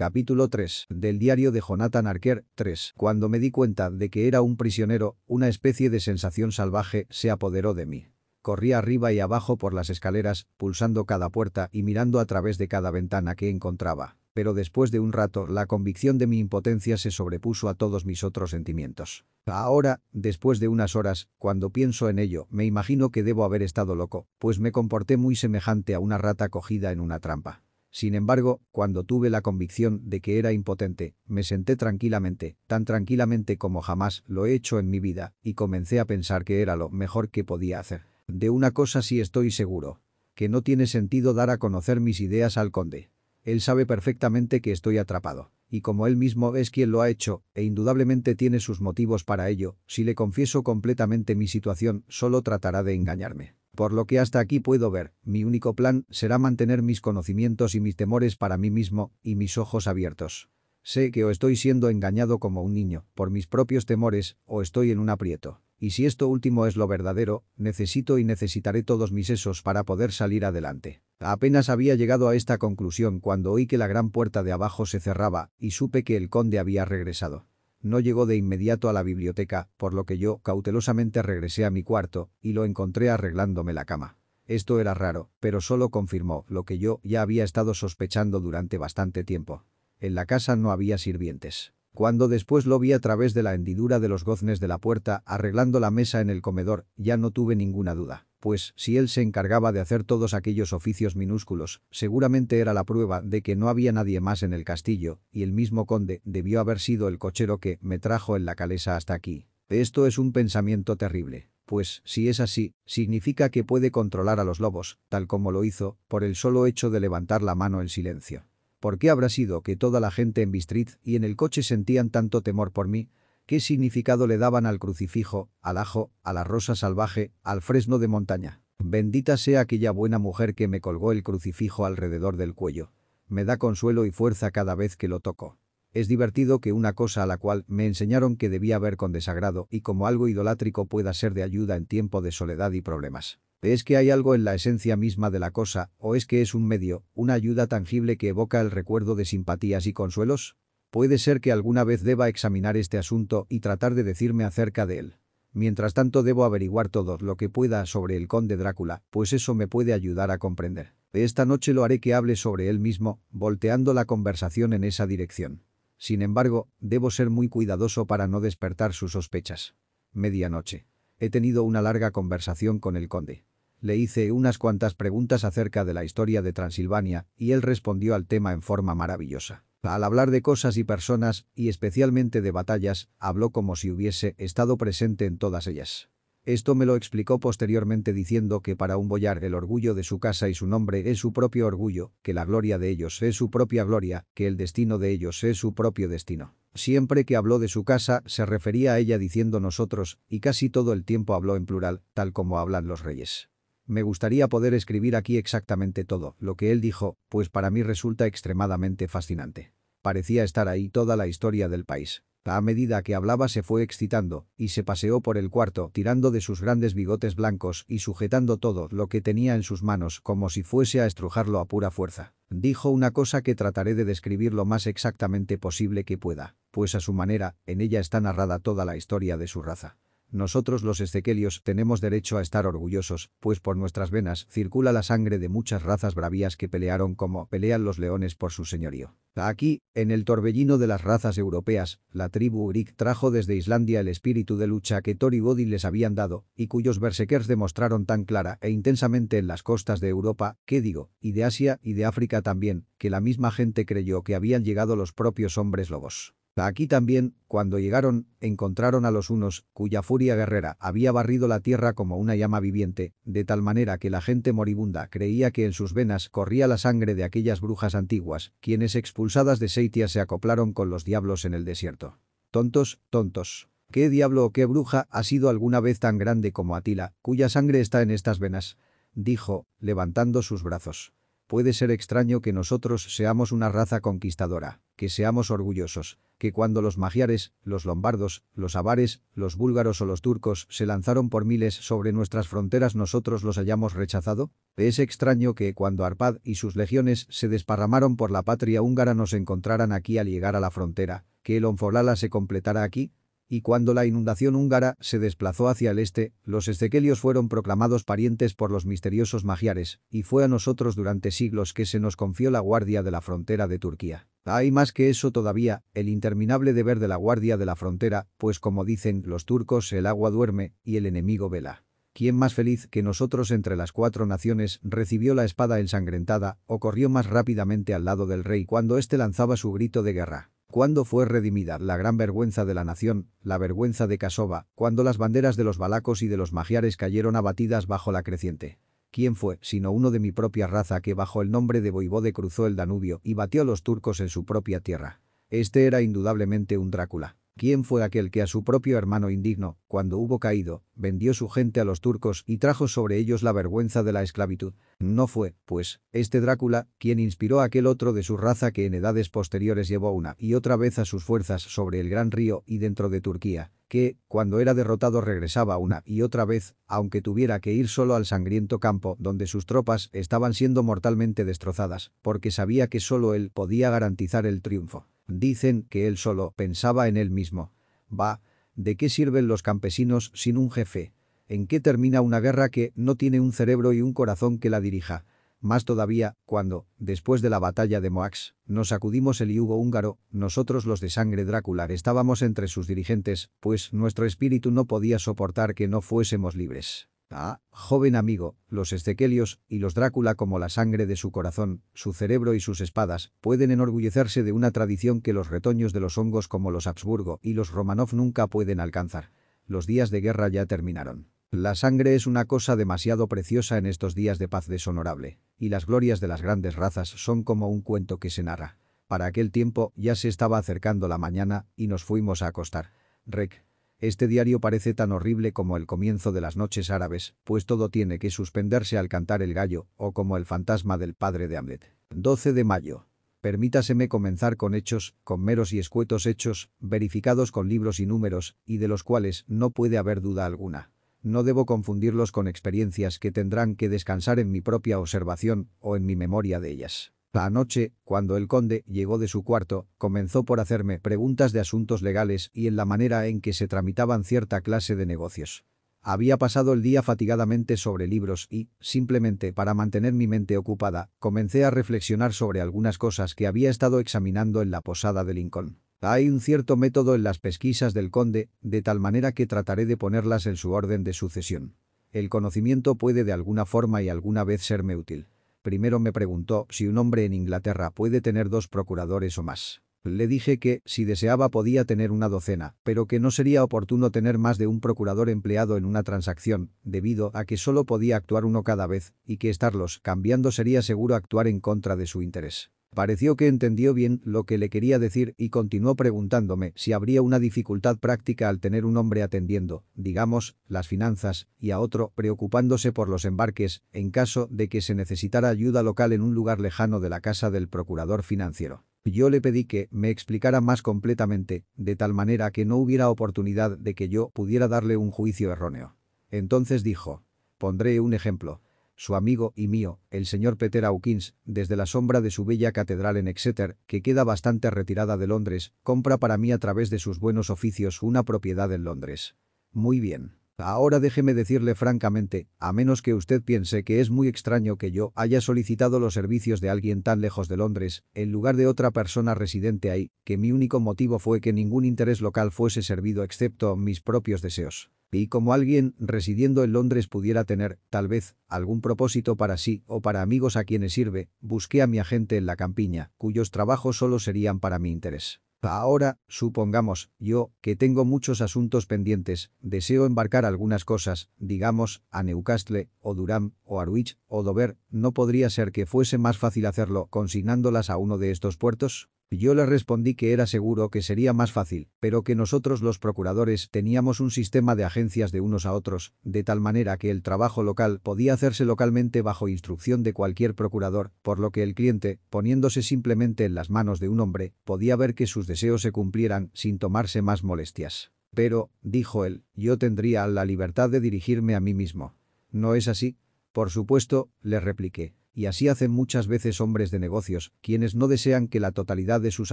Capítulo 3. Del diario de Jonathan Arker, 3. Cuando me di cuenta de que era un prisionero, una especie de sensación salvaje se apoderó de mí. Corrí arriba y abajo por las escaleras, pulsando cada puerta y mirando a través de cada ventana que encontraba. Pero después de un rato, la convicción de mi impotencia se sobrepuso a todos mis otros sentimientos. Ahora, después de unas horas, cuando pienso en ello, me imagino que debo haber estado loco, pues me comporté muy semejante a una rata cogida en una trampa. Sin embargo, cuando tuve la convicción de que era impotente, me senté tranquilamente, tan tranquilamente como jamás lo he hecho en mi vida, y comencé a pensar que era lo mejor que podía hacer. De una cosa sí estoy seguro, que no tiene sentido dar a conocer mis ideas al conde. Él sabe perfectamente que estoy atrapado. Y como él mismo es quien lo ha hecho, e indudablemente tiene sus motivos para ello, si le confieso completamente mi situación, solo tratará de engañarme. Por lo que hasta aquí puedo ver, mi único plan será mantener mis conocimientos y mis temores para mí mismo y mis ojos abiertos. Sé que o estoy siendo engañado como un niño, por mis propios temores, o estoy en un aprieto. Y si esto último es lo verdadero, necesito y necesitaré todos mis sesos para poder salir adelante. Apenas había llegado a esta conclusión cuando oí que la gran puerta de abajo se cerraba y supe que el conde había regresado. No llegó de inmediato a la biblioteca, por lo que yo cautelosamente regresé a mi cuarto y lo encontré arreglándome la cama. Esto era raro, pero solo confirmó lo que yo ya había estado sospechando durante bastante tiempo. En la casa no había sirvientes. Cuando después lo vi a través de la hendidura de los goznes de la puerta arreglando la mesa en el comedor, ya no tuve ninguna duda pues si él se encargaba de hacer todos aquellos oficios minúsculos, seguramente era la prueba de que no había nadie más en el castillo, y el mismo conde debió haber sido el cochero que me trajo en la calesa hasta aquí. Esto es un pensamiento terrible, pues si es así, significa que puede controlar a los lobos, tal como lo hizo, por el solo hecho de levantar la mano en silencio. ¿Por qué habrá sido que toda la gente en Bistrit y en el coche sentían tanto temor por mí, ¿Qué significado le daban al crucifijo, al ajo, a la rosa salvaje, al fresno de montaña? Bendita sea aquella buena mujer que me colgó el crucifijo alrededor del cuello. Me da consuelo y fuerza cada vez que lo toco. Es divertido que una cosa a la cual me enseñaron que debía ver con desagrado y como algo idolátrico pueda ser de ayuda en tiempo de soledad y problemas. ¿Es que hay algo en la esencia misma de la cosa, o es que es un medio, una ayuda tangible que evoca el recuerdo de simpatías y consuelos? Puede ser que alguna vez deba examinar este asunto y tratar de decirme acerca de él. Mientras tanto debo averiguar todo lo que pueda sobre el conde Drácula, pues eso me puede ayudar a comprender. Esta noche lo haré que hable sobre él mismo, volteando la conversación en esa dirección. Sin embargo, debo ser muy cuidadoso para no despertar sus sospechas. Medianoche. He tenido una larga conversación con el conde. Le hice unas cuantas preguntas acerca de la historia de Transilvania y él respondió al tema en forma maravillosa. Al hablar de cosas y personas, y especialmente de batallas, habló como si hubiese estado presente en todas ellas. Esto me lo explicó posteriormente diciendo que para un boyar el orgullo de su casa y su nombre es su propio orgullo, que la gloria de ellos es su propia gloria, que el destino de ellos es su propio destino. Siempre que habló de su casa se refería a ella diciendo nosotros, y casi todo el tiempo habló en plural, tal como hablan los reyes. Me gustaría poder escribir aquí exactamente todo lo que él dijo, pues para mí resulta extremadamente fascinante. Parecía estar ahí toda la historia del país. A medida que hablaba se fue excitando, y se paseó por el cuarto tirando de sus grandes bigotes blancos y sujetando todo lo que tenía en sus manos como si fuese a estrujarlo a pura fuerza. Dijo una cosa que trataré de describir lo más exactamente posible que pueda, pues a su manera, en ella está narrada toda la historia de su raza. Nosotros los estequelios tenemos derecho a estar orgullosos, pues por nuestras venas circula la sangre de muchas razas bravías que pelearon como pelean los leones por su señorío. Aquí, en el torbellino de las razas europeas, la tribu Urik trajo desde Islandia el espíritu de lucha que Thor y les habían dado, y cuyos berserkers demostraron tan clara e intensamente en las costas de Europa, qué digo, y de Asia y de África también, que la misma gente creyó que habían llegado los propios hombres lobos. Aquí también, cuando llegaron, encontraron a los unos, cuya furia guerrera había barrido la tierra como una llama viviente, de tal manera que la gente moribunda creía que en sus venas corría la sangre de aquellas brujas antiguas, quienes expulsadas de Seitia se acoplaron con los diablos en el desierto. Tontos, tontos. ¿Qué diablo o qué bruja ha sido alguna vez tan grande como Atila, cuya sangre está en estas venas? Dijo, levantando sus brazos. puede ser extraño que nosotros seamos una raza conquistadora, que seamos orgullosos, que cuando los magiares, los lombardos, los avares, los búlgaros o los turcos se lanzaron por miles sobre nuestras fronteras nosotros los hayamos rechazado? Es extraño que cuando Arpad y sus legiones se desparramaron por la patria húngara nos encontraran aquí al llegar a la frontera, que el Onfolala se completara aquí, y cuando la inundación húngara se desplazó hacia el este, los estequelios fueron proclamados parientes por los misteriosos magiares, y fue a nosotros durante siglos que se nos confió la guardia de la frontera de Turquía. Hay más que eso todavía, el interminable deber de la guardia de la frontera, pues como dicen los turcos el agua duerme y el enemigo vela. ¿Quién más feliz que nosotros entre las cuatro naciones recibió la espada ensangrentada o corrió más rápidamente al lado del rey cuando éste lanzaba su grito de guerra? ¿Cuándo fue redimida la gran vergüenza de la nación, la vergüenza de Casova, cuando las banderas de los balacos y de los magiares cayeron abatidas bajo la creciente? ¿Quién fue, sino uno de mi propia raza que bajo el nombre de Voivode cruzó el Danubio y batió a los turcos en su propia tierra? Este era indudablemente un Drácula. ¿Quién fue aquel que a su propio hermano indigno, cuando hubo caído, vendió su gente a los turcos y trajo sobre ellos la vergüenza de la esclavitud? No fue, pues, este Drácula, quien inspiró a aquel otro de su raza que en edades posteriores llevó una y otra vez a sus fuerzas sobre el gran río y dentro de Turquía, que, cuando era derrotado regresaba una y otra vez, aunque tuviera que ir solo al sangriento campo donde sus tropas estaban siendo mortalmente destrozadas, porque sabía que solo él podía garantizar el triunfo. Dicen que él solo pensaba en él mismo. Va, ¿de qué sirven los campesinos sin un jefe? ¿En qué termina una guerra que no tiene un cerebro y un corazón que la dirija? Más todavía, cuando, después de la batalla de Moax, nos sacudimos el yugo húngaro, nosotros los de sangre Drácula estábamos entre sus dirigentes, pues nuestro espíritu no podía soportar que no fuésemos libres. Ah, joven amigo, los estequelios y los Drácula como la sangre de su corazón, su cerebro y sus espadas, pueden enorgullecerse de una tradición que los retoños de los hongos como los Habsburgo y los Romanov nunca pueden alcanzar. Los días de guerra ya terminaron. La sangre es una cosa demasiado preciosa en estos días de paz deshonorable, y las glorias de las grandes razas son como un cuento que se narra. Para aquel tiempo ya se estaba acercando la mañana y nos fuimos a acostar. Rec, este diario parece tan horrible como el comienzo de las noches árabes, pues todo tiene que suspenderse al cantar el gallo, o como el fantasma del padre de Hamlet. 12 de mayo. Permítaseme comenzar con hechos, con meros y escuetos hechos, verificados con libros y números, y de los cuales no puede haber duda alguna. No debo confundirlos con experiencias que tendrán que descansar en mi propia observación o en mi memoria de ellas. La noche, cuando el conde llegó de su cuarto, comenzó por hacerme preguntas de asuntos legales y en la manera en que se tramitaban cierta clase de negocios. Había pasado el día fatigadamente sobre libros y, simplemente para mantener mi mente ocupada, comencé a reflexionar sobre algunas cosas que había estado examinando en la posada de Lincoln. Hay un cierto método en las pesquisas del conde, de tal manera que trataré de ponerlas en su orden de sucesión. El conocimiento puede de alguna forma y alguna vez serme útil. Primero me preguntó si un hombre en Inglaterra puede tener dos procuradores o más. Le dije que, si deseaba podía tener una docena, pero que no sería oportuno tener más de un procurador empleado en una transacción, debido a que solo podía actuar uno cada vez, y que estarlos cambiando sería seguro actuar en contra de su interés. Pareció que entendió bien lo que le quería decir y continuó preguntándome si habría una dificultad práctica al tener un hombre atendiendo, digamos, las finanzas, y a otro preocupándose por los embarques, en caso de que se necesitara ayuda local en un lugar lejano de la casa del procurador financiero. Yo le pedí que me explicara más completamente, de tal manera que no hubiera oportunidad de que yo pudiera darle un juicio erróneo. Entonces dijo, pondré un ejemplo su amigo y mío, el señor Peter Hawkins, desde la sombra de su bella catedral en Exeter, que queda bastante retirada de Londres, compra para mí a través de sus buenos oficios una propiedad en Londres. Muy bien. Ahora déjeme decirle francamente, a menos que usted piense que es muy extraño que yo haya solicitado los servicios de alguien tan lejos de Londres, en lugar de otra persona residente ahí, que mi único motivo fue que ningún interés local fuese servido excepto mis propios deseos. Y como alguien residiendo en Londres pudiera tener, tal vez, algún propósito para sí o para amigos a quienes sirve, busqué a mi agente en la campiña, cuyos trabajos solo serían para mi interés. Ahora, supongamos, yo, que tengo muchos asuntos pendientes, deseo embarcar algunas cosas, digamos, a Newcastle, o Durham, o Harwich, o Dover, ¿no podría ser que fuese más fácil hacerlo consignándolas a uno de estos puertos? Yo le respondí que era seguro que sería más fácil, pero que nosotros los procuradores teníamos un sistema de agencias de unos a otros, de tal manera que el trabajo local podía hacerse localmente bajo instrucción de cualquier procurador, por lo que el cliente, poniéndose simplemente en las manos de un hombre, podía ver que sus deseos se cumplieran sin tomarse más molestias. Pero, dijo él, yo tendría la libertad de dirigirme a mí mismo. ¿No es así? Por supuesto, le repliqué. Y así hacen muchas veces hombres de negocios, quienes no desean que la totalidad de sus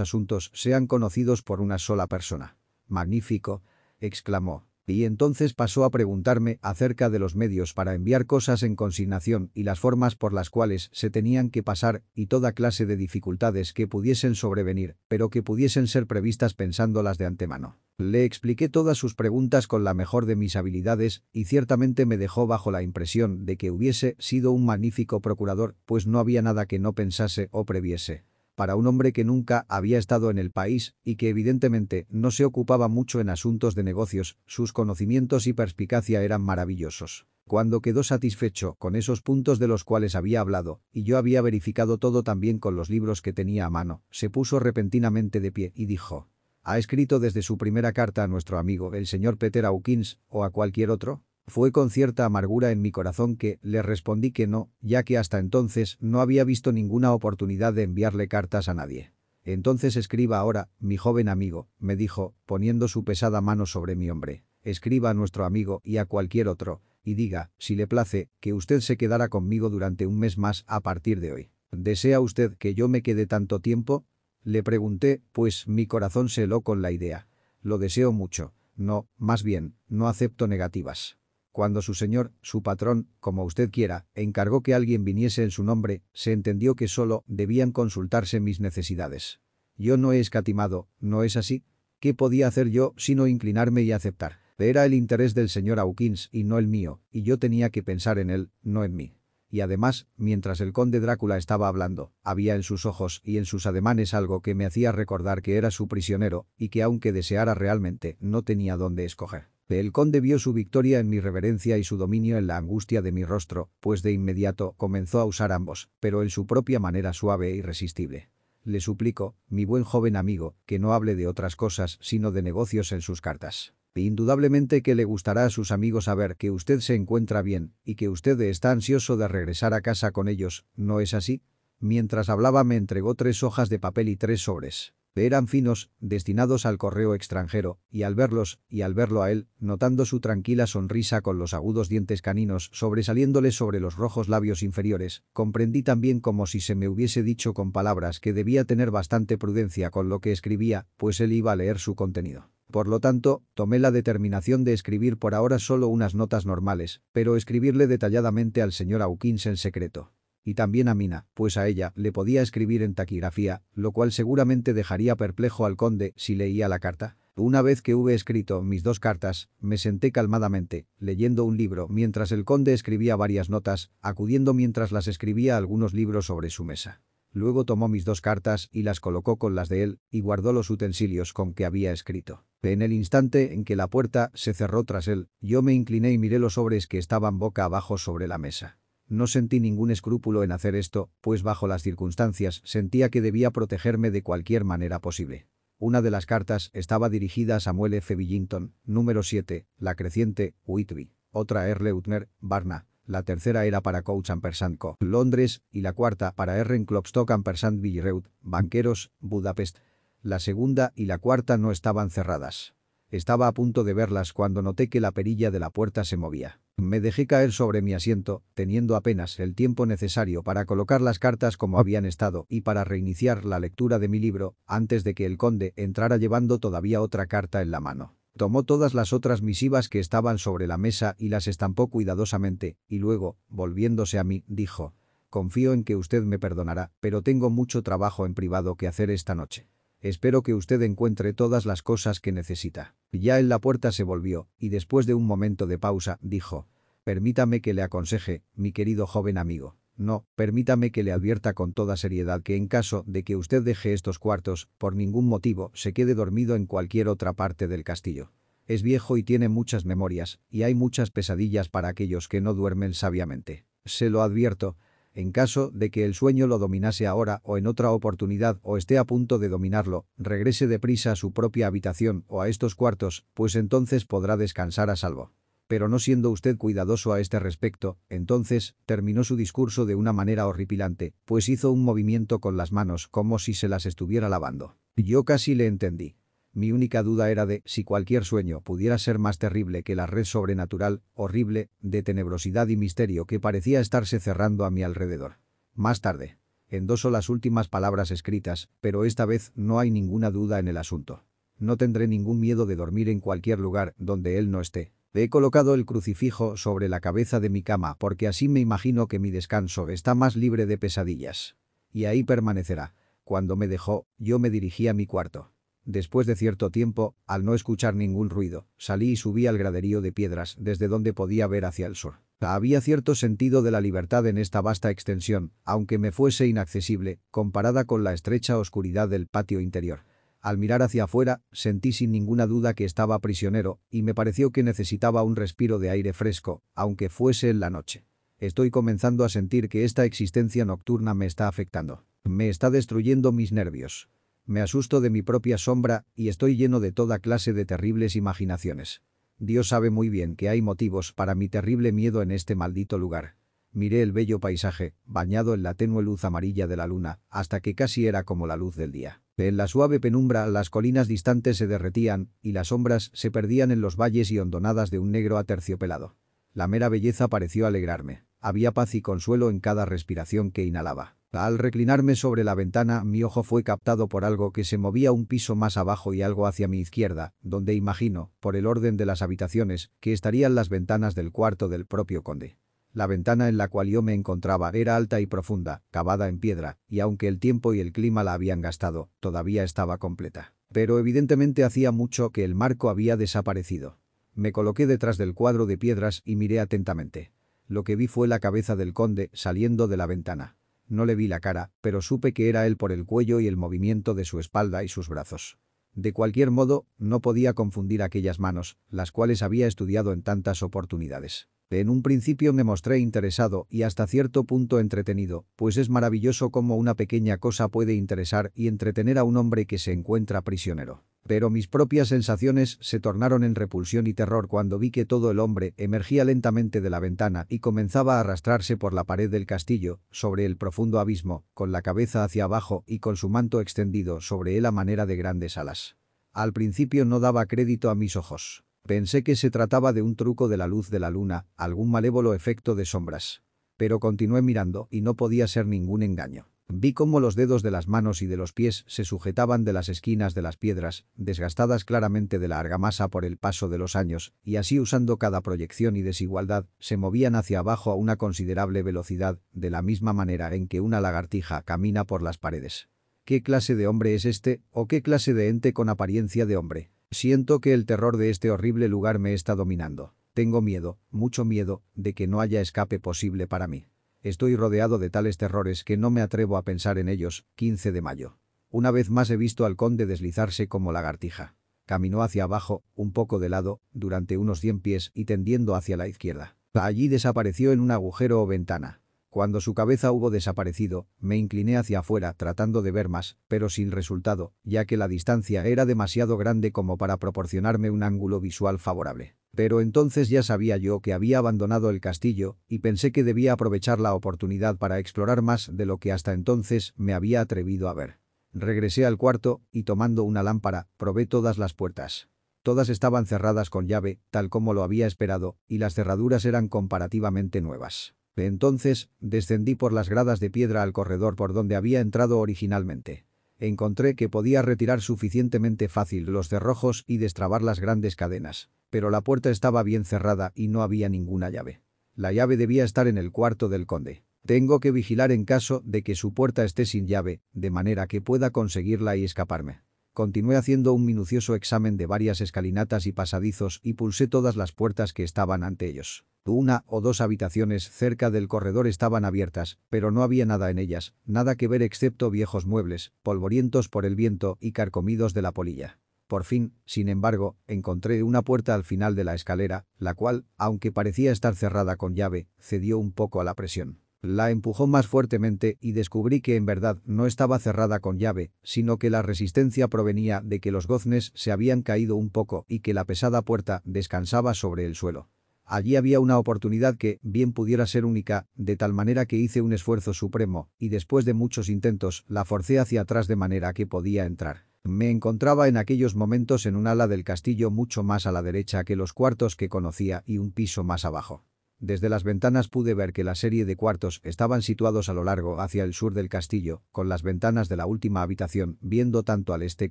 asuntos sean conocidos por una sola persona. Magnífico, exclamó. Y entonces pasó a preguntarme acerca de los medios para enviar cosas en consignación y las formas por las cuales se tenían que pasar y toda clase de dificultades que pudiesen sobrevenir, pero que pudiesen ser previstas pensándolas de antemano. Le expliqué todas sus preguntas con la mejor de mis habilidades y ciertamente me dejó bajo la impresión de que hubiese sido un magnífico procurador, pues no había nada que no pensase o previese para un hombre que nunca había estado en el país y que evidentemente no se ocupaba mucho en asuntos de negocios, sus conocimientos y perspicacia eran maravillosos. Cuando quedó satisfecho con esos puntos de los cuales había hablado, y yo había verificado todo también con los libros que tenía a mano, se puso repentinamente de pie y dijo, ¿Ha escrito desde su primera carta a nuestro amigo, el señor Peter Hawkins, o a cualquier otro? Fue con cierta amargura en mi corazón que le respondí que no, ya que hasta entonces no había visto ninguna oportunidad de enviarle cartas a nadie. Entonces escriba ahora, mi joven amigo, me dijo, poniendo su pesada mano sobre mi hombre. Escriba a nuestro amigo y a cualquier otro, y diga, si le place, que usted se quedará conmigo durante un mes más a partir de hoy. ¿Desea usted que yo me quede tanto tiempo? Le pregunté, pues mi corazón se heló con la idea. Lo deseo mucho. No, más bien, no acepto negativas. Cuando su señor, su patrón, como usted quiera, encargó que alguien viniese en su nombre, se entendió que solo debían consultarse mis necesidades. Yo no he escatimado, ¿no es así? ¿Qué podía hacer yo sino inclinarme y aceptar? Era el interés del señor Hawkins y no el mío, y yo tenía que pensar en él, no en mí. Y además, mientras el conde Drácula estaba hablando, había en sus ojos y en sus ademanes algo que me hacía recordar que era su prisionero y que aunque deseara realmente, no tenía dónde escoger. El conde vio su victoria en mi reverencia y su dominio en la angustia de mi rostro, pues de inmediato comenzó a usar ambos, pero en su propia manera suave e irresistible. Le suplico, mi buen joven amigo, que no hable de otras cosas sino de negocios en sus cartas. Indudablemente que le gustará a sus amigos saber que usted se encuentra bien y que usted está ansioso de regresar a casa con ellos, ¿no es así? Mientras hablaba me entregó tres hojas de papel y tres sobres. Eran finos, destinados al correo extranjero, y al verlos, y al verlo a él, notando su tranquila sonrisa con los agudos dientes caninos sobresaliéndole sobre los rojos labios inferiores, comprendí también como si se me hubiese dicho con palabras que debía tener bastante prudencia con lo que escribía, pues él iba a leer su contenido. Por lo tanto, tomé la determinación de escribir por ahora solo unas notas normales, pero escribirle detalladamente al señor Hawkins en secreto y también a Mina, pues a ella le podía escribir en taquigrafía, lo cual seguramente dejaría perplejo al conde si leía la carta. Una vez que hube escrito mis dos cartas, me senté calmadamente, leyendo un libro mientras el conde escribía varias notas, acudiendo mientras las escribía algunos libros sobre su mesa. Luego tomó mis dos cartas y las colocó con las de él y guardó los utensilios con que había escrito. En el instante en que la puerta se cerró tras él, yo me incliné y miré los sobres que estaban boca abajo sobre la mesa. No sentí ningún escrúpulo en hacer esto, pues bajo las circunstancias sentía que debía protegerme de cualquier manera posible. Una de las cartas estaba dirigida a Samuel F. Billington, número 7, La Creciente, Whitby. Otra R. Leutner, Barna. La tercera era para Coach Ampersand Co. Londres, y la cuarta para R. Klopstock Ampersand Villereut, Banqueros, Budapest. La segunda y la cuarta no estaban cerradas. Estaba a punto de verlas cuando noté que la perilla de la puerta se movía. Me dejé caer sobre mi asiento, teniendo apenas el tiempo necesario para colocar las cartas como habían estado y para reiniciar la lectura de mi libro, antes de que el conde entrara llevando todavía otra carta en la mano. Tomó todas las otras misivas que estaban sobre la mesa y las estampó cuidadosamente, y luego, volviéndose a mí, dijo, «Confío en que usted me perdonará, pero tengo mucho trabajo en privado que hacer esta noche. Espero que usted encuentre todas las cosas que necesita». Ya en la puerta se volvió, y después de un momento de pausa, dijo, «Permítame que le aconseje, mi querido joven amigo. No, permítame que le advierta con toda seriedad que en caso de que usted deje estos cuartos, por ningún motivo, se quede dormido en cualquier otra parte del castillo. Es viejo y tiene muchas memorias, y hay muchas pesadillas para aquellos que no duermen sabiamente. Se lo advierto, En caso de que el sueño lo dominase ahora o en otra oportunidad o esté a punto de dominarlo, regrese deprisa a su propia habitación o a estos cuartos, pues entonces podrá descansar a salvo. Pero no siendo usted cuidadoso a este respecto, entonces, terminó su discurso de una manera horripilante, pues hizo un movimiento con las manos como si se las estuviera lavando. Yo casi le entendí. Mi única duda era de si cualquier sueño pudiera ser más terrible que la red sobrenatural, horrible, de tenebrosidad y misterio que parecía estarse cerrando a mi alrededor. Más tarde. Endoso las últimas palabras escritas, pero esta vez no hay ninguna duda en el asunto. No tendré ningún miedo de dormir en cualquier lugar donde él no esté. He colocado el crucifijo sobre la cabeza de mi cama porque así me imagino que mi descanso está más libre de pesadillas. Y ahí permanecerá. Cuando me dejó, yo me dirigí a mi cuarto. Después de cierto tiempo, al no escuchar ningún ruido, salí y subí al graderío de piedras desde donde podía ver hacia el sur. Había cierto sentido de la libertad en esta vasta extensión, aunque me fuese inaccesible, comparada con la estrecha oscuridad del patio interior. Al mirar hacia afuera, sentí sin ninguna duda que estaba prisionero, y me pareció que necesitaba un respiro de aire fresco, aunque fuese en la noche. Estoy comenzando a sentir que esta existencia nocturna me está afectando. Me está destruyendo mis nervios. Me asusto de mi propia sombra y estoy lleno de toda clase de terribles imaginaciones. Dios sabe muy bien que hay motivos para mi terrible miedo en este maldito lugar. Miré el bello paisaje, bañado en la tenue luz amarilla de la luna, hasta que casi era como la luz del día. En la suave penumbra las colinas distantes se derretían y las sombras se perdían en los valles y hondonadas de un negro aterciopelado. La mera belleza pareció alegrarme. Había paz y consuelo en cada respiración que inhalaba. Al reclinarme sobre la ventana, mi ojo fue captado por algo que se movía un piso más abajo y algo hacia mi izquierda, donde imagino, por el orden de las habitaciones, que estarían las ventanas del cuarto del propio conde. La ventana en la cual yo me encontraba era alta y profunda, cavada en piedra, y aunque el tiempo y el clima la habían gastado, todavía estaba completa. Pero evidentemente hacía mucho que el marco había desaparecido. Me coloqué detrás del cuadro de piedras y miré atentamente. Lo que vi fue la cabeza del conde saliendo de la ventana. No le vi la cara, pero supe que era él por el cuello y el movimiento de su espalda y sus brazos. De cualquier modo, no podía confundir aquellas manos, las cuales había estudiado en tantas oportunidades. En un principio me mostré interesado y hasta cierto punto entretenido, pues es maravilloso cómo una pequeña cosa puede interesar y entretener a un hombre que se encuentra prisionero. Pero mis propias sensaciones se tornaron en repulsión y terror cuando vi que todo el hombre emergía lentamente de la ventana y comenzaba a arrastrarse por la pared del castillo, sobre el profundo abismo, con la cabeza hacia abajo y con su manto extendido sobre él a manera de grandes alas. Al principio no daba crédito a mis ojos. Pensé que se trataba de un truco de la luz de la luna, algún malévolo efecto de sombras. Pero continué mirando y no podía ser ningún engaño. Vi cómo los dedos de las manos y de los pies se sujetaban de las esquinas de las piedras, desgastadas claramente de la argamasa por el paso de los años, y así usando cada proyección y desigualdad, se movían hacia abajo a una considerable velocidad, de la misma manera en que una lagartija camina por las paredes. ¿Qué clase de hombre es este, o qué clase de ente con apariencia de hombre? Siento que el terror de este horrible lugar me está dominando. Tengo miedo, mucho miedo, de que no haya escape posible para mí. Estoy rodeado de tales terrores que no me atrevo a pensar en ellos. 15 de mayo. Una vez más he visto al conde deslizarse como lagartija. Caminó hacia abajo, un poco de lado, durante unos cien pies y tendiendo hacia la izquierda. Allí desapareció en un agujero o ventana. Cuando su cabeza hubo desaparecido, me incliné hacia afuera tratando de ver más, pero sin resultado, ya que la distancia era demasiado grande como para proporcionarme un ángulo visual favorable. Pero entonces ya sabía yo que había abandonado el castillo y pensé que debía aprovechar la oportunidad para explorar más de lo que hasta entonces me había atrevido a ver. Regresé al cuarto y tomando una lámpara, probé todas las puertas. Todas estaban cerradas con llave, tal como lo había esperado, y las cerraduras eran comparativamente nuevas. Entonces, descendí por las gradas de piedra al corredor por donde había entrado originalmente. Encontré que podía retirar suficientemente fácil los cerrojos y destrabar las grandes cadenas pero la puerta estaba bien cerrada y no había ninguna llave. La llave debía estar en el cuarto del conde. Tengo que vigilar en caso de que su puerta esté sin llave, de manera que pueda conseguirla y escaparme. Continué haciendo un minucioso examen de varias escalinatas y pasadizos y pulsé todas las puertas que estaban ante ellos. Una o dos habitaciones cerca del corredor estaban abiertas, pero no había nada en ellas, nada que ver excepto viejos muebles, polvorientos por el viento y carcomidos de la polilla. Por fin, sin embargo, encontré una puerta al final de la escalera, la cual, aunque parecía estar cerrada con llave, cedió un poco a la presión. La empujó más fuertemente y descubrí que en verdad no estaba cerrada con llave, sino que la resistencia provenía de que los goznes se habían caído un poco y que la pesada puerta descansaba sobre el suelo. Allí había una oportunidad que, bien pudiera ser única, de tal manera que hice un esfuerzo supremo, y después de muchos intentos, la forcé hacia atrás de manera que podía entrar. Me encontraba en aquellos momentos en un ala del castillo mucho más a la derecha que los cuartos que conocía y un piso más abajo. Desde las ventanas pude ver que la serie de cuartos estaban situados a lo largo hacia el sur del castillo, con las ventanas de la última habitación viendo tanto al este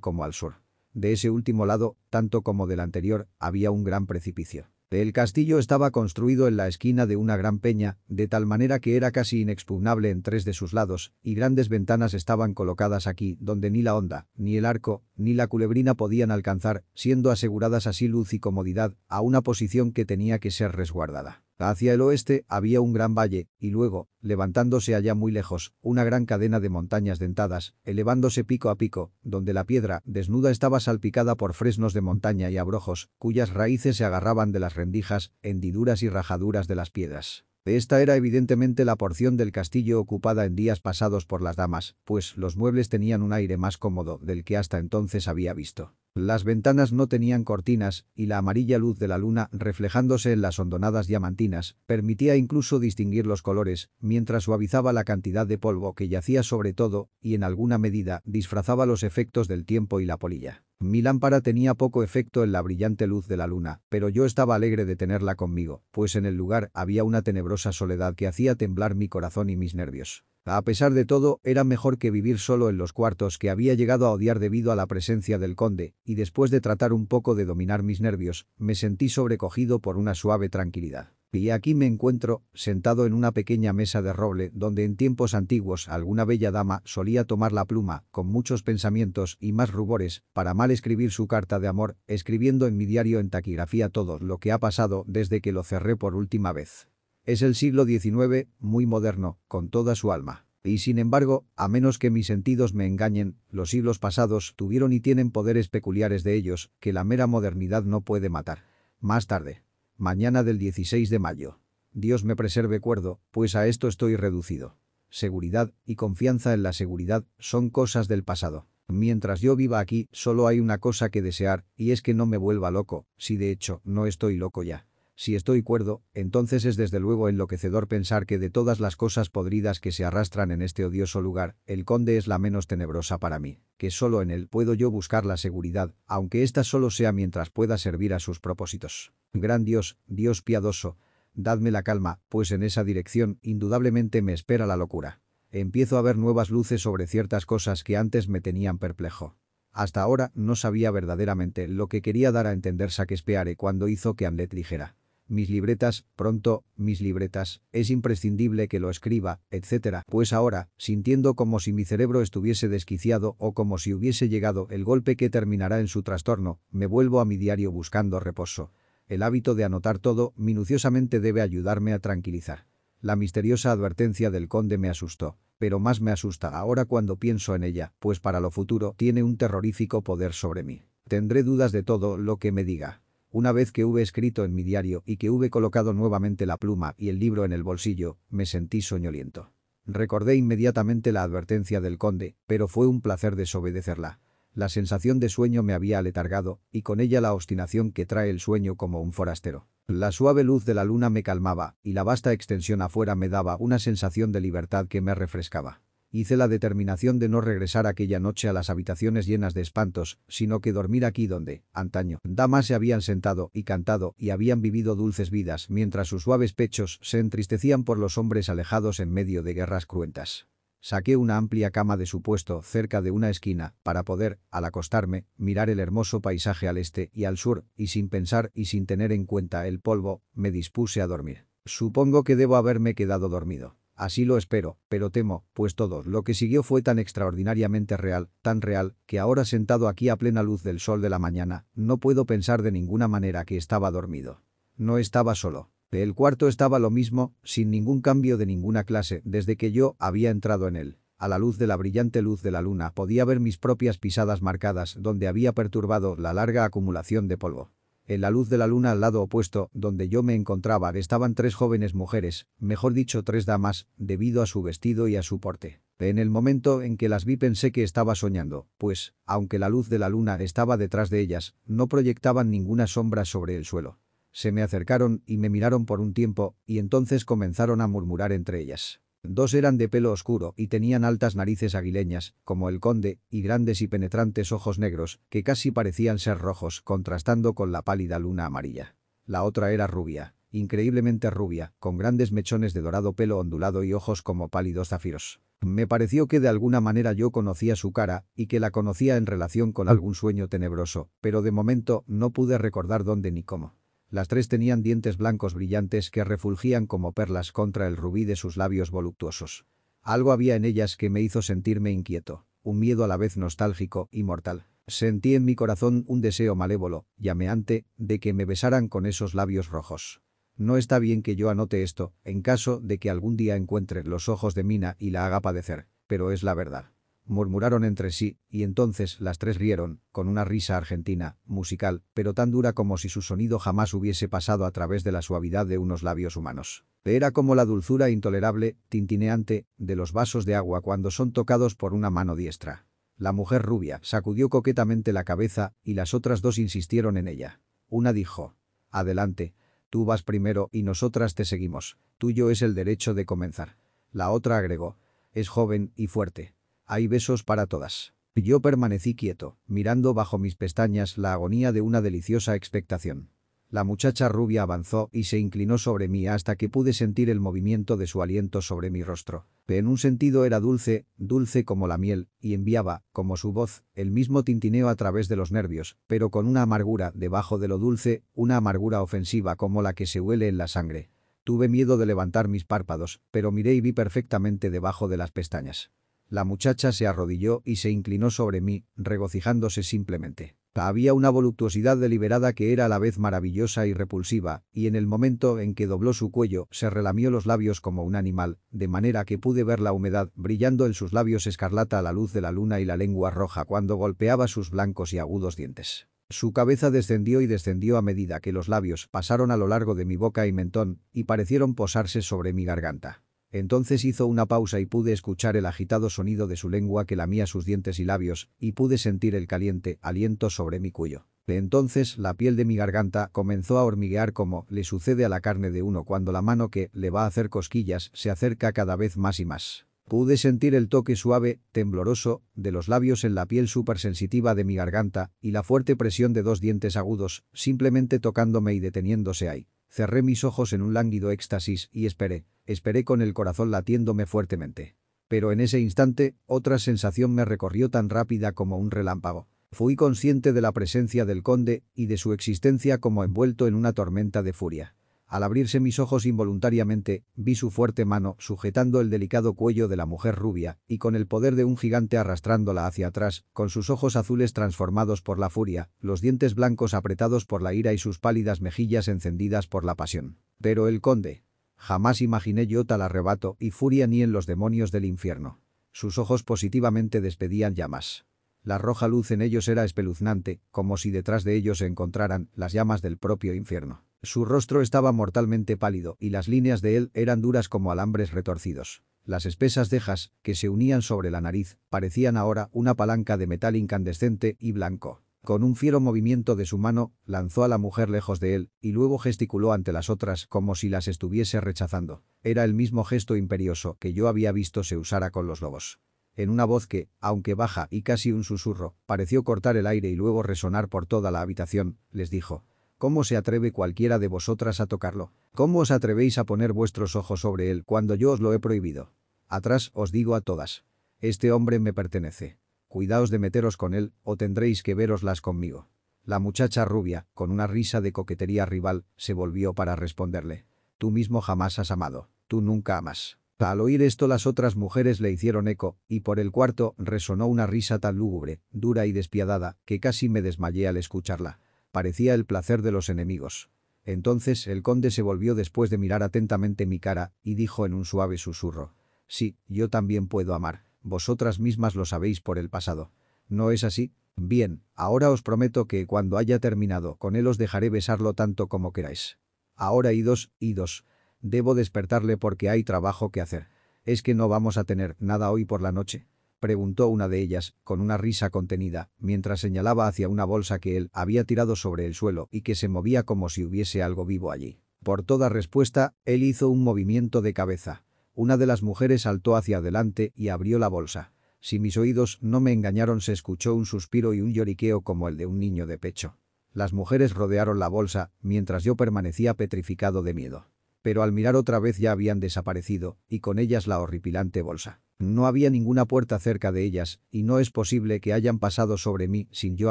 como al sur. De ese último lado, tanto como del anterior, había un gran precipicio. El castillo estaba construido en la esquina de una gran peña, de tal manera que era casi inexpugnable en tres de sus lados, y grandes ventanas estaban colocadas aquí, donde ni la onda, ni el arco, ni la culebrina podían alcanzar, siendo aseguradas así luz y comodidad, a una posición que tenía que ser resguardada. Hacia el oeste había un gran valle, y luego, levantándose allá muy lejos, una gran cadena de montañas dentadas, elevándose pico a pico, donde la piedra, desnuda estaba salpicada por fresnos de montaña y abrojos, cuyas raíces se agarraban de las rendijas, hendiduras y rajaduras de las piedras. Esta era evidentemente la porción del castillo ocupada en días pasados por las damas, pues los muebles tenían un aire más cómodo del que hasta entonces había visto. Las ventanas no tenían cortinas, y la amarilla luz de la luna, reflejándose en las hondonadas diamantinas, permitía incluso distinguir los colores, mientras suavizaba la cantidad de polvo que yacía sobre todo, y en alguna medida disfrazaba los efectos del tiempo y la polilla. Mi lámpara tenía poco efecto en la brillante luz de la luna, pero yo estaba alegre de tenerla conmigo, pues en el lugar había una tenebrosa soledad que hacía temblar mi corazón y mis nervios. A pesar de todo, era mejor que vivir solo en los cuartos que había llegado a odiar debido a la presencia del conde, y después de tratar un poco de dominar mis nervios, me sentí sobrecogido por una suave tranquilidad. Y aquí me encuentro, sentado en una pequeña mesa de roble donde en tiempos antiguos alguna bella dama solía tomar la pluma, con muchos pensamientos y más rubores, para mal escribir su carta de amor, escribiendo en mi diario en taquigrafía todo lo que ha pasado desde que lo cerré por última vez. Es el siglo XIX, muy moderno, con toda su alma. Y sin embargo, a menos que mis sentidos me engañen, los siglos pasados tuvieron y tienen poderes peculiares de ellos que la mera modernidad no puede matar. Más tarde. Mañana del 16 de mayo. Dios me preserve cuerdo, pues a esto estoy reducido. Seguridad y confianza en la seguridad son cosas del pasado. Mientras yo viva aquí, solo hay una cosa que desear, y es que no me vuelva loco, si de hecho no estoy loco ya. Si estoy cuerdo, entonces es desde luego enloquecedor pensar que de todas las cosas podridas que se arrastran en este odioso lugar, el conde es la menos tenebrosa para mí, que solo en él puedo yo buscar la seguridad, aunque ésta solo sea mientras pueda servir a sus propósitos. Gran Dios, Dios piadoso, dadme la calma, pues en esa dirección indudablemente me espera la locura. Empiezo a ver nuevas luces sobre ciertas cosas que antes me tenían perplejo. Hasta ahora no sabía verdaderamente lo que quería dar a entender Shakespeare cuando hizo que Hamlet dijera mis libretas, pronto, mis libretas, es imprescindible que lo escriba, etc. Pues ahora, sintiendo como si mi cerebro estuviese desquiciado o como si hubiese llegado el golpe que terminará en su trastorno, me vuelvo a mi diario buscando reposo. El hábito de anotar todo minuciosamente debe ayudarme a tranquilizar. La misteriosa advertencia del conde me asustó, pero más me asusta ahora cuando pienso en ella, pues para lo futuro tiene un terrorífico poder sobre mí. Tendré dudas de todo lo que me diga. Una vez que hube escrito en mi diario y que hube colocado nuevamente la pluma y el libro en el bolsillo, me sentí soñoliento. Recordé inmediatamente la advertencia del conde, pero fue un placer desobedecerla. La sensación de sueño me había aletargado, y con ella la obstinación que trae el sueño como un forastero. La suave luz de la luna me calmaba, y la vasta extensión afuera me daba una sensación de libertad que me refrescaba. Hice la determinación de no regresar aquella noche a las habitaciones llenas de espantos, sino que dormir aquí donde, antaño, damas se habían sentado y cantado y habían vivido dulces vidas mientras sus suaves pechos se entristecían por los hombres alejados en medio de guerras cruentas. Saqué una amplia cama de su puesto cerca de una esquina para poder, al acostarme, mirar el hermoso paisaje al este y al sur, y sin pensar y sin tener en cuenta el polvo, me dispuse a dormir. Supongo que debo haberme quedado dormido. Así lo espero, pero temo, pues todo lo que siguió fue tan extraordinariamente real, tan real, que ahora sentado aquí a plena luz del sol de la mañana, no puedo pensar de ninguna manera que estaba dormido. No estaba solo. El cuarto estaba lo mismo, sin ningún cambio de ninguna clase, desde que yo había entrado en él. A la luz de la brillante luz de la luna podía ver mis propias pisadas marcadas donde había perturbado la larga acumulación de polvo. En la luz de la luna al lado opuesto, donde yo me encontraba, estaban tres jóvenes mujeres, mejor dicho tres damas, debido a su vestido y a su porte. En el momento en que las vi pensé que estaba soñando, pues, aunque la luz de la luna estaba detrás de ellas, no proyectaban ninguna sombra sobre el suelo. Se me acercaron y me miraron por un tiempo, y entonces comenzaron a murmurar entre ellas. Dos eran de pelo oscuro y tenían altas narices aguileñas, como el conde, y grandes y penetrantes ojos negros, que casi parecían ser rojos, contrastando con la pálida luna amarilla. La otra era rubia, increíblemente rubia, con grandes mechones de dorado pelo ondulado y ojos como pálidos zafiros. Me pareció que de alguna manera yo conocía su cara y que la conocía en relación con algún sueño tenebroso, pero de momento no pude recordar dónde ni cómo. Las tres tenían dientes blancos brillantes que refulgían como perlas contra el rubí de sus labios voluptuosos. Algo había en ellas que me hizo sentirme inquieto, un miedo a la vez nostálgico y mortal. Sentí en mi corazón un deseo malévolo, llameante, de que me besaran con esos labios rojos. No está bien que yo anote esto, en caso de que algún día encuentre los ojos de Mina y la haga padecer, pero es la verdad murmuraron entre sí, y entonces las tres rieron, con una risa argentina, musical, pero tan dura como si su sonido jamás hubiese pasado a través de la suavidad de unos labios humanos. Era como la dulzura intolerable, tintineante, de los vasos de agua cuando son tocados por una mano diestra. La mujer rubia sacudió coquetamente la cabeza y las otras dos insistieron en ella. Una dijo, «Adelante, tú vas primero y nosotras te seguimos, tuyo es el derecho de comenzar». La otra agregó, «Es joven y fuerte, hay besos para todas. Yo permanecí quieto, mirando bajo mis pestañas la agonía de una deliciosa expectación. La muchacha rubia avanzó y se inclinó sobre mí hasta que pude sentir el movimiento de su aliento sobre mi rostro. En un sentido era dulce, dulce como la miel, y enviaba, como su voz, el mismo tintineo a través de los nervios, pero con una amargura debajo de lo dulce, una amargura ofensiva como la que se huele en la sangre. Tuve miedo de levantar mis párpados, pero miré y vi perfectamente debajo de las pestañas. La muchacha se arrodilló y se inclinó sobre mí, regocijándose simplemente. Había una voluptuosidad deliberada que era a la vez maravillosa y repulsiva, y en el momento en que dobló su cuello se relamió los labios como un animal, de manera que pude ver la humedad brillando en sus labios escarlata a la luz de la luna y la lengua roja cuando golpeaba sus blancos y agudos dientes. Su cabeza descendió y descendió a medida que los labios pasaron a lo largo de mi boca y mentón y parecieron posarse sobre mi garganta. Entonces hizo una pausa y pude escuchar el agitado sonido de su lengua que lamía sus dientes y labios, y pude sentir el caliente aliento sobre mi cuello. De entonces la piel de mi garganta comenzó a hormiguear como le sucede a la carne de uno cuando la mano que le va a hacer cosquillas se acerca cada vez más y más. Pude sentir el toque suave, tembloroso, de los labios en la piel supersensitiva de mi garganta y la fuerte presión de dos dientes agudos, simplemente tocándome y deteniéndose ahí. Cerré mis ojos en un lánguido éxtasis y esperé, esperé con el corazón latiéndome fuertemente. Pero en ese instante, otra sensación me recorrió tan rápida como un relámpago. Fui consciente de la presencia del conde y de su existencia como envuelto en una tormenta de furia. Al abrirse mis ojos involuntariamente, vi su fuerte mano sujetando el delicado cuello de la mujer rubia y con el poder de un gigante arrastrándola hacia atrás, con sus ojos azules transformados por la furia, los dientes blancos apretados por la ira y sus pálidas mejillas encendidas por la pasión. Pero el conde. Jamás imaginé yo tal arrebato y furia ni en los demonios del infierno. Sus ojos positivamente despedían llamas. La roja luz en ellos era espeluznante, como si detrás de ellos se encontraran las llamas del propio infierno. Su rostro estaba mortalmente pálido y las líneas de él eran duras como alambres retorcidos. Las espesas cejas, que se unían sobre la nariz, parecían ahora una palanca de metal incandescente y blanco. Con un fiero movimiento de su mano, lanzó a la mujer lejos de él y luego gesticuló ante las otras como si las estuviese rechazando. Era el mismo gesto imperioso que yo había visto se usara con los lobos. En una voz que, aunque baja y casi un susurro, pareció cortar el aire y luego resonar por toda la habitación, les dijo, ¿Cómo se atreve cualquiera de vosotras a tocarlo? ¿Cómo os atrevéis a poner vuestros ojos sobre él cuando yo os lo he prohibido? Atrás os digo a todas. Este hombre me pertenece. Cuidaos de meteros con él, o tendréis que veroslas conmigo. La muchacha rubia, con una risa de coquetería rival, se volvió para responderle. Tú mismo jamás has amado. Tú nunca amas. Al oír esto las otras mujeres le hicieron eco, y por el cuarto resonó una risa tan lúgubre, dura y despiadada, que casi me desmayé al escucharla parecía el placer de los enemigos. Entonces el conde se volvió después de mirar atentamente mi cara y dijo en un suave susurro. Sí, yo también puedo amar. Vosotras mismas lo sabéis por el pasado. ¿No es así? Bien, ahora os prometo que cuando haya terminado con él os dejaré besarlo tanto como queráis. Ahora idos, idos. Debo despertarle porque hay trabajo que hacer. ¿Es que no vamos a tener nada hoy por la noche? Preguntó una de ellas, con una risa contenida, mientras señalaba hacia una bolsa que él había tirado sobre el suelo y que se movía como si hubiese algo vivo allí. Por toda respuesta, él hizo un movimiento de cabeza. Una de las mujeres saltó hacia adelante y abrió la bolsa. Si mis oídos no me engañaron se escuchó un suspiro y un lloriqueo como el de un niño de pecho. Las mujeres rodearon la bolsa, mientras yo permanecía petrificado de miedo. Pero al mirar otra vez ya habían desaparecido, y con ellas la horripilante bolsa. No había ninguna puerta cerca de ellas, y no es posible que hayan pasado sobre mí sin yo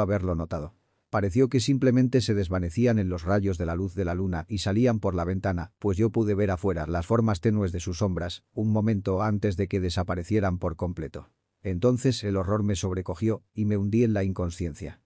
haberlo notado. Pareció que simplemente se desvanecían en los rayos de la luz de la luna y salían por la ventana, pues yo pude ver afuera las formas tenues de sus sombras, un momento antes de que desaparecieran por completo. Entonces el horror me sobrecogió y me hundí en la inconsciencia.